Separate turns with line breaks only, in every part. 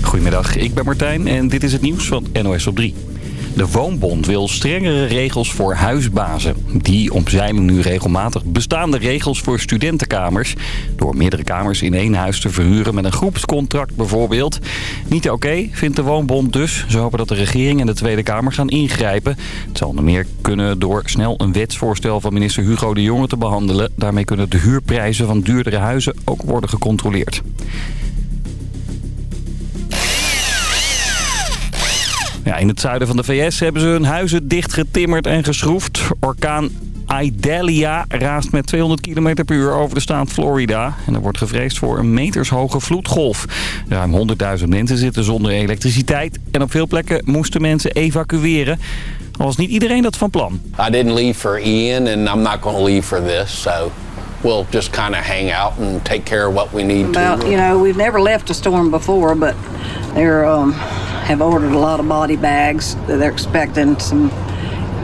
Goedemiddag, ik ben Martijn en dit is het nieuws van NOS op 3. De Woonbond wil strengere regels voor huisbazen. Die omzeilen nu regelmatig bestaande regels voor studentenkamers. Door meerdere kamers in één huis te verhuren met een groepscontract bijvoorbeeld. Niet oké, vindt de Woonbond dus. Ze hopen dat de regering en de Tweede Kamer gaan ingrijpen. Het zal onder meer kunnen door snel een wetsvoorstel van minister Hugo de Jonge te behandelen. Daarmee kunnen de huurprijzen van duurdere huizen ook worden gecontroleerd. In het zuiden van de VS hebben ze hun huizen dichtgetimmerd en geschroefd. Orkaan Idalia raast met 200 km per uur over de staat Florida. En er wordt gevreesd voor een metershoge vloedgolf. Ruim 100.000 mensen zitten zonder elektriciteit. En op veel plekken moesten mensen evacueren. Al was niet iedereen dat van plan.
I didn't leave Ian and I'm not going to leave we'll just kind of hang out and take care of what we need
About,
to.
you know, we've never left a storm before, but they're um, have ordered a lot of body bags. They're expecting some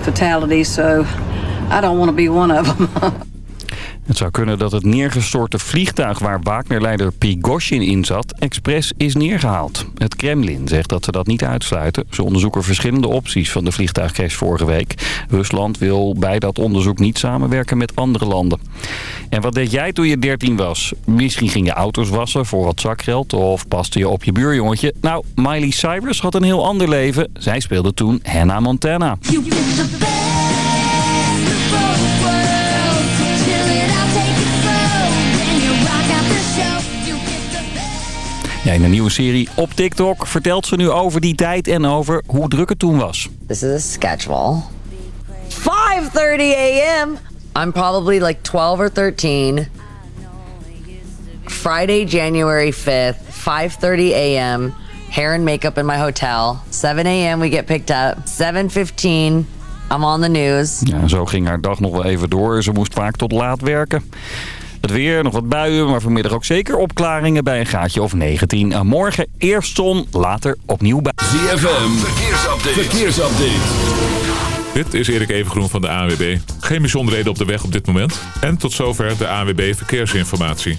fatalities, so I don't want to be one of them.
Het zou kunnen dat het neergestorte vliegtuig waar Wagner-leider Prigozhin in zat... expres is neergehaald. Het Kremlin zegt dat ze dat niet uitsluiten. Ze onderzoeken verschillende opties van de vliegtuigcrash vorige week. Rusland wil bij dat onderzoek niet samenwerken met andere landen. En wat deed jij toen je 13 was? Misschien ging je auto's wassen voor wat zakgeld of paste je op je buurjongetje. Nou, Miley Cyrus had een heel ander leven. Zij speelde toen Hannah Montana. Ja, in een nieuwe serie op TikTok vertelt ze nu over die tijd en over hoe druk het toen was.
This is a schedule. 5:30 a.m. I'm probably like 12 or 13. Friday, January 5th, 5:30 a.m. Hair and makeup in my hotel. 7 a.m. we get picked up. 7:15 I'm on the news.
Ja, zo ging haar dag nog wel even door. Ze moest vaak tot laat werken. Het weer, nog wat buien, maar vanmiddag ook zeker opklaringen bij een gaatje of 19. En morgen eerst zon, later opnieuw buien.
ZFM, verkeersupdate. verkeersupdate.
Dit is Erik Evengroen van de ANWB. Geen bijzonderheden op de weg op dit moment. En tot zover de ANWB Verkeersinformatie.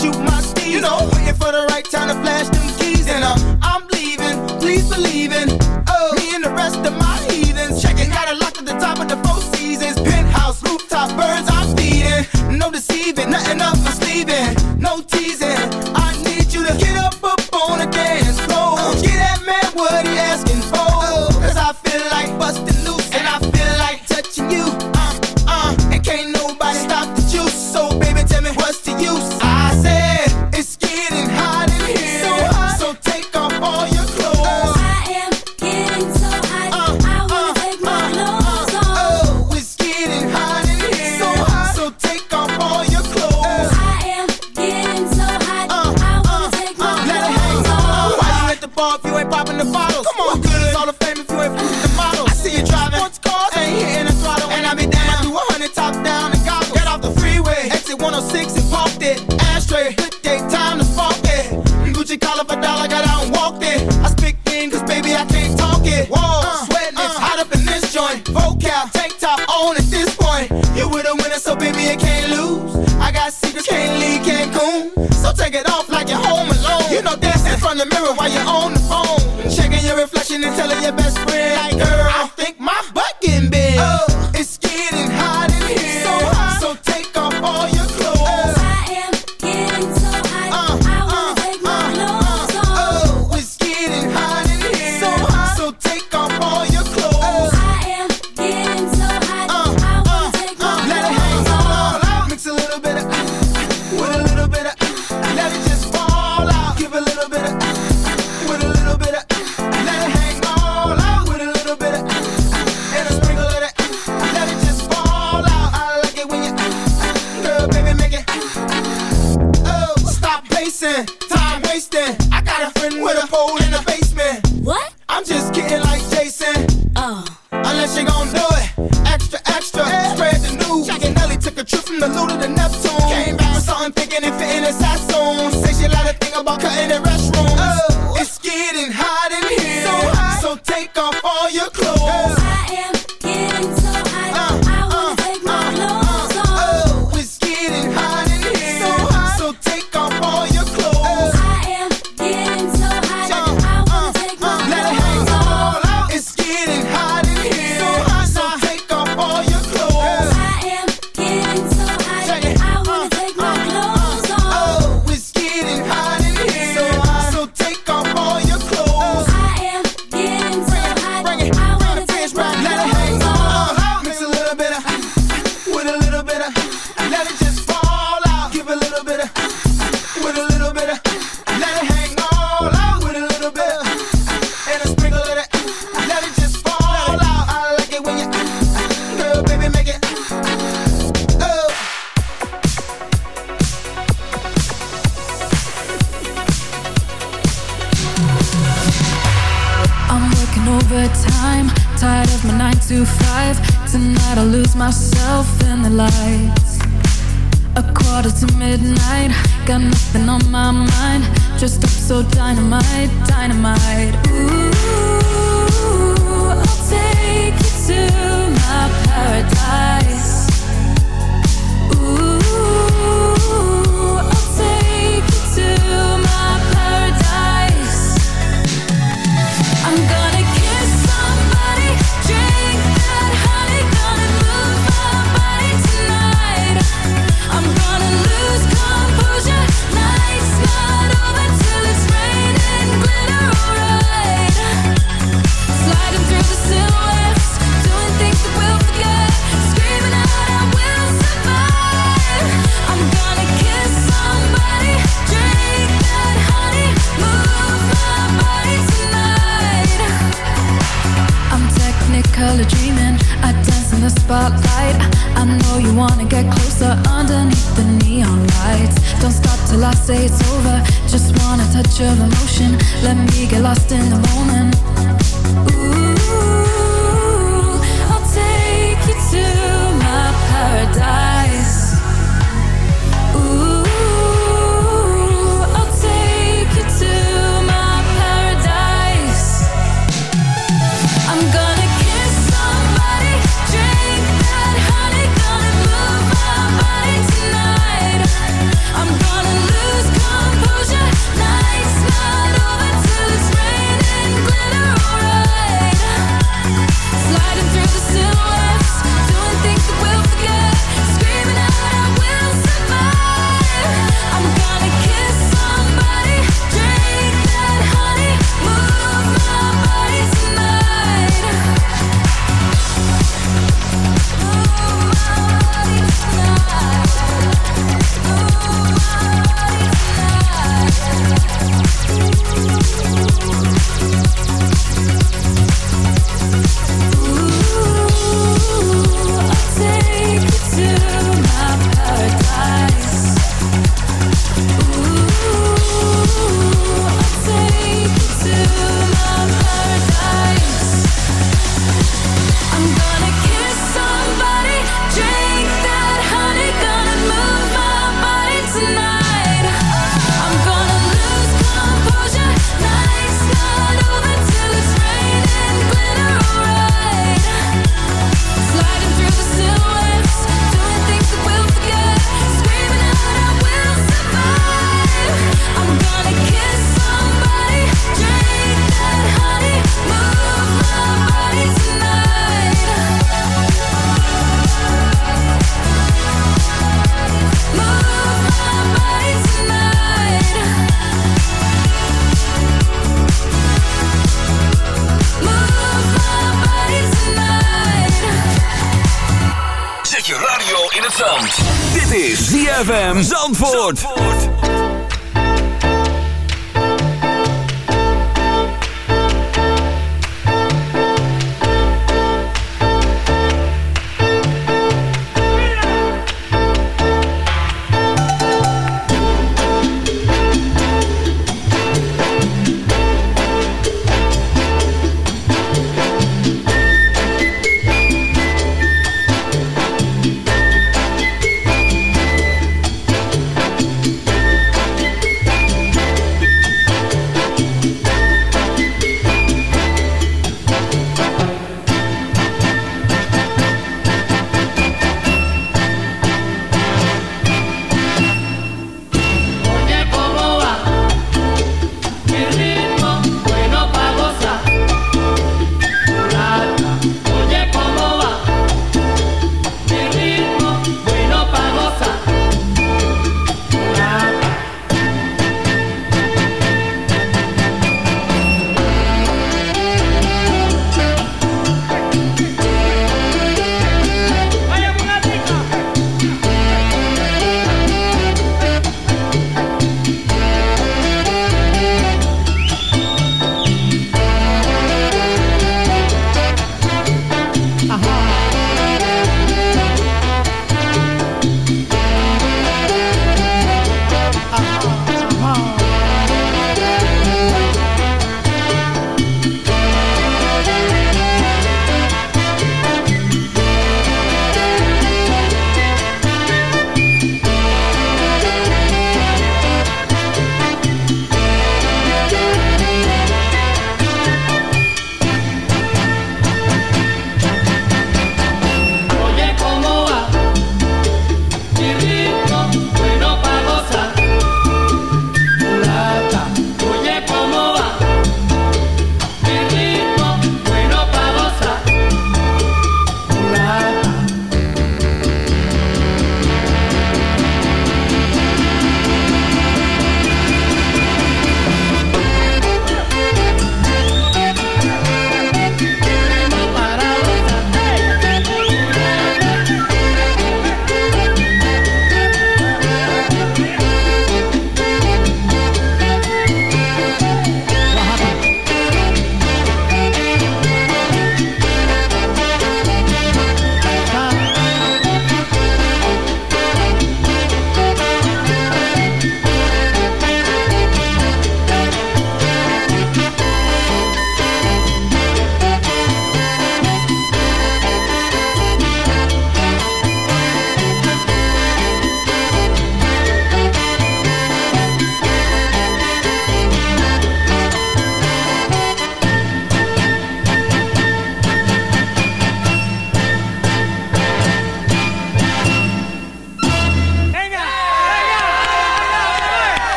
Shoot my steez. You know, waiting for the right time to flash them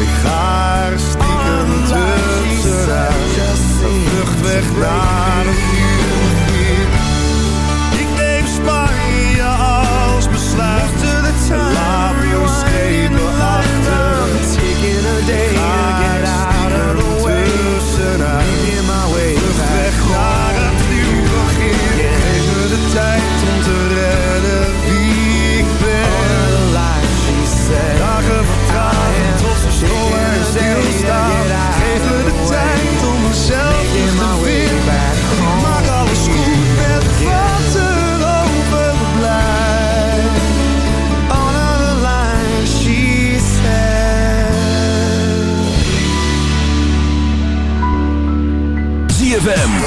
Ik ga er stiekem tussenuit. Een vlucht weg naar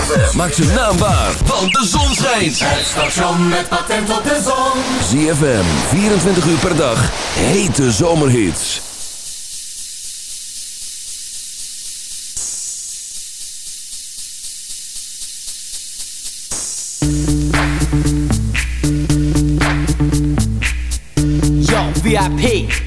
ZFM. Maak zijn naam waar, want de zon schijnt.
Het station met patent op de zon.
ZFM, 24 uur per dag. Hete zomerhits.
Yo, VIP.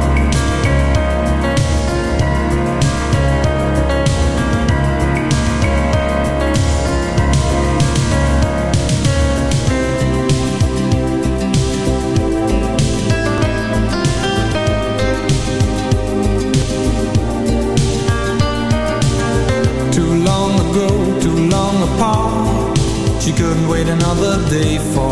day for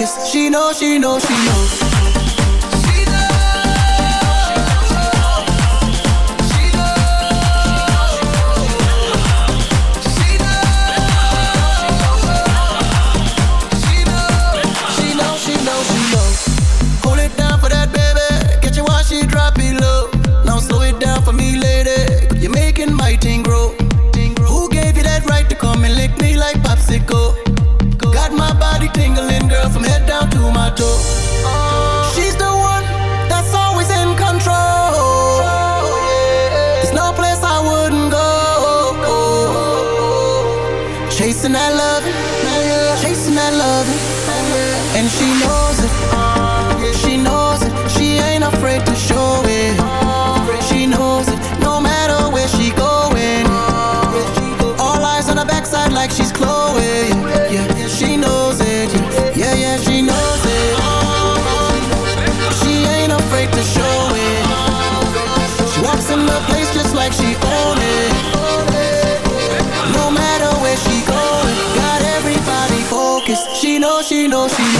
She
knows, she knows, she knows. window, she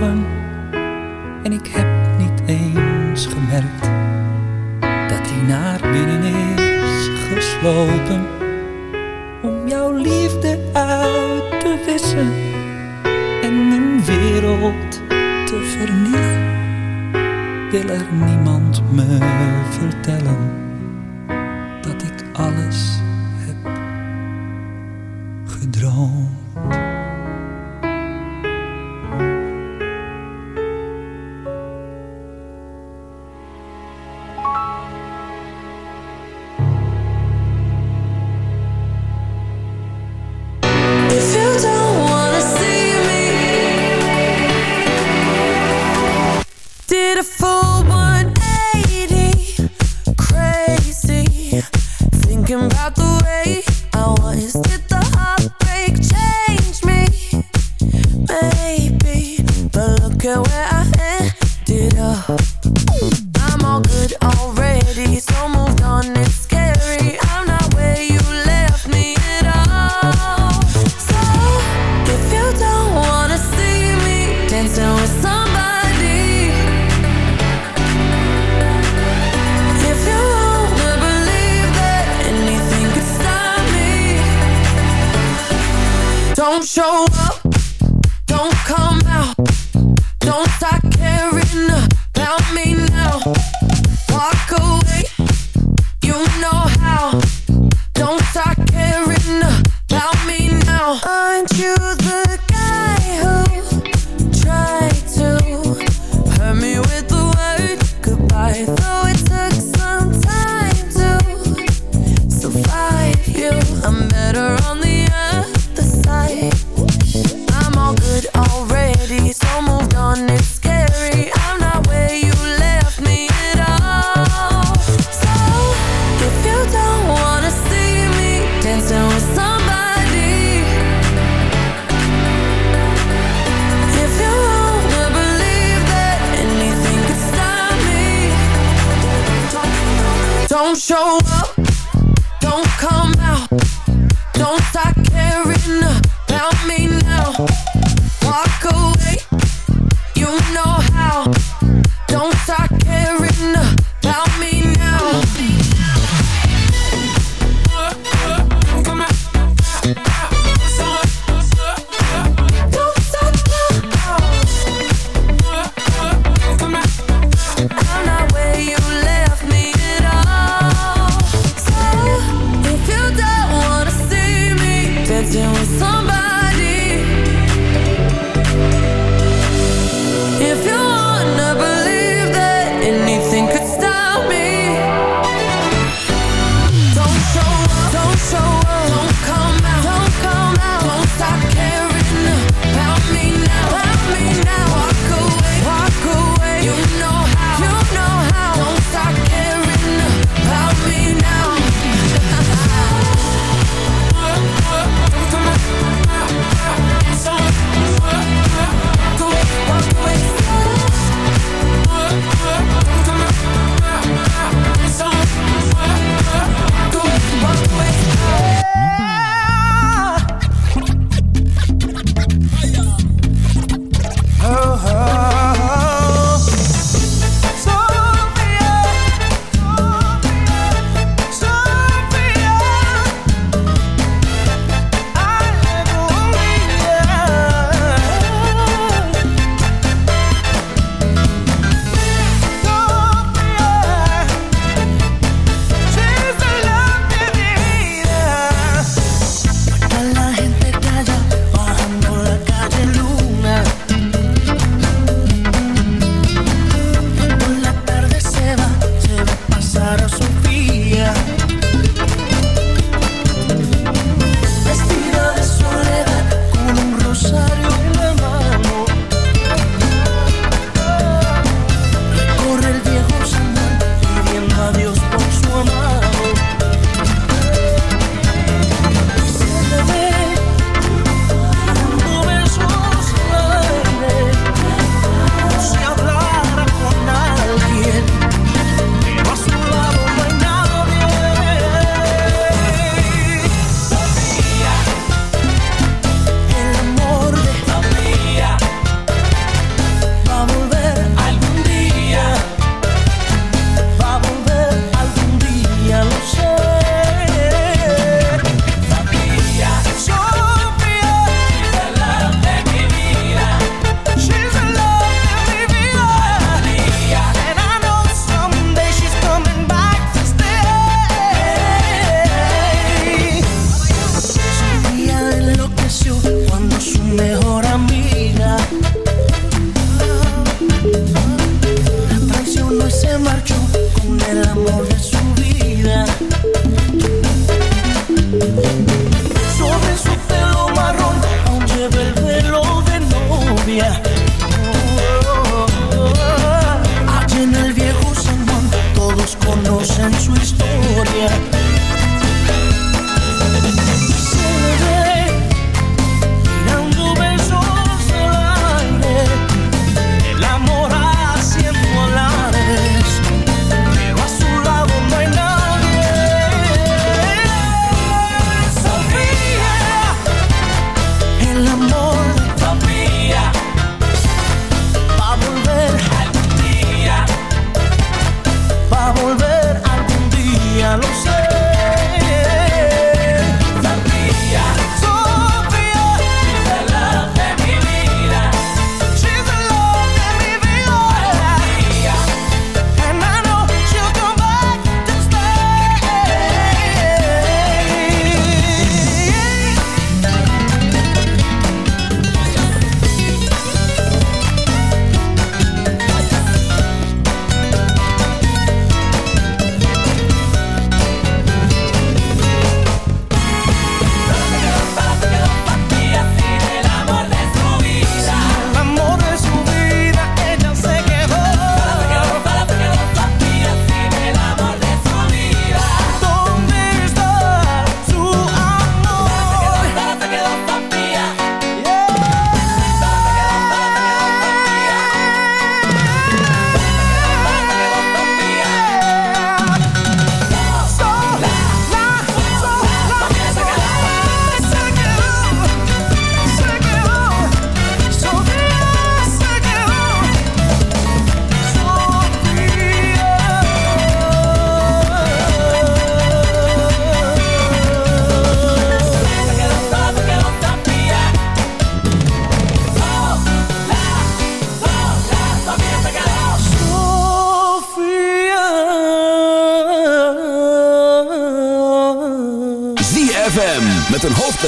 open.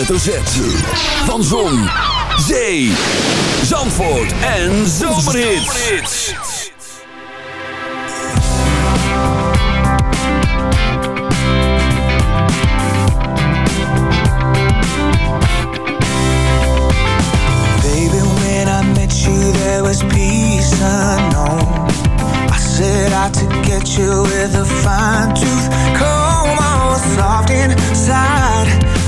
Van
Zon, Zee, Zandvoort en Zomerhits.
Baby, when I met you, there was peace unknown. I said I to get you with a fine tooth comb. I was soft inside.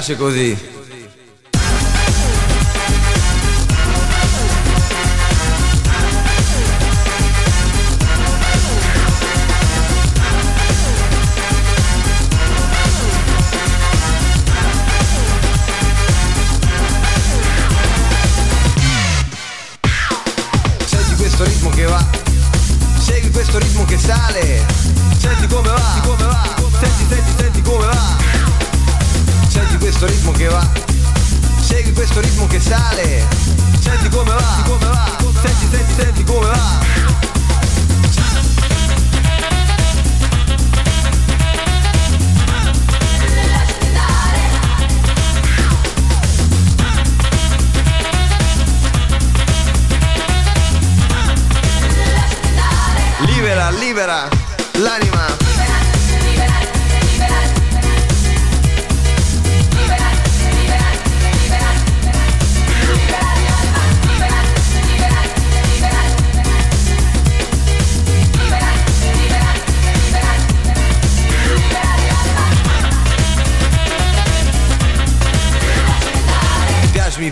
piace così.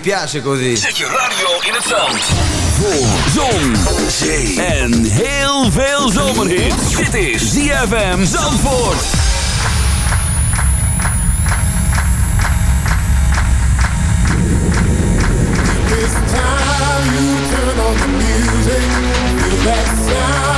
piace così.
Zet je radio in het zand. Voor zon, zee en heel veel zomerhit. Dit is ZFM Zandvoort.
This time you turn on the music. Feel that sound.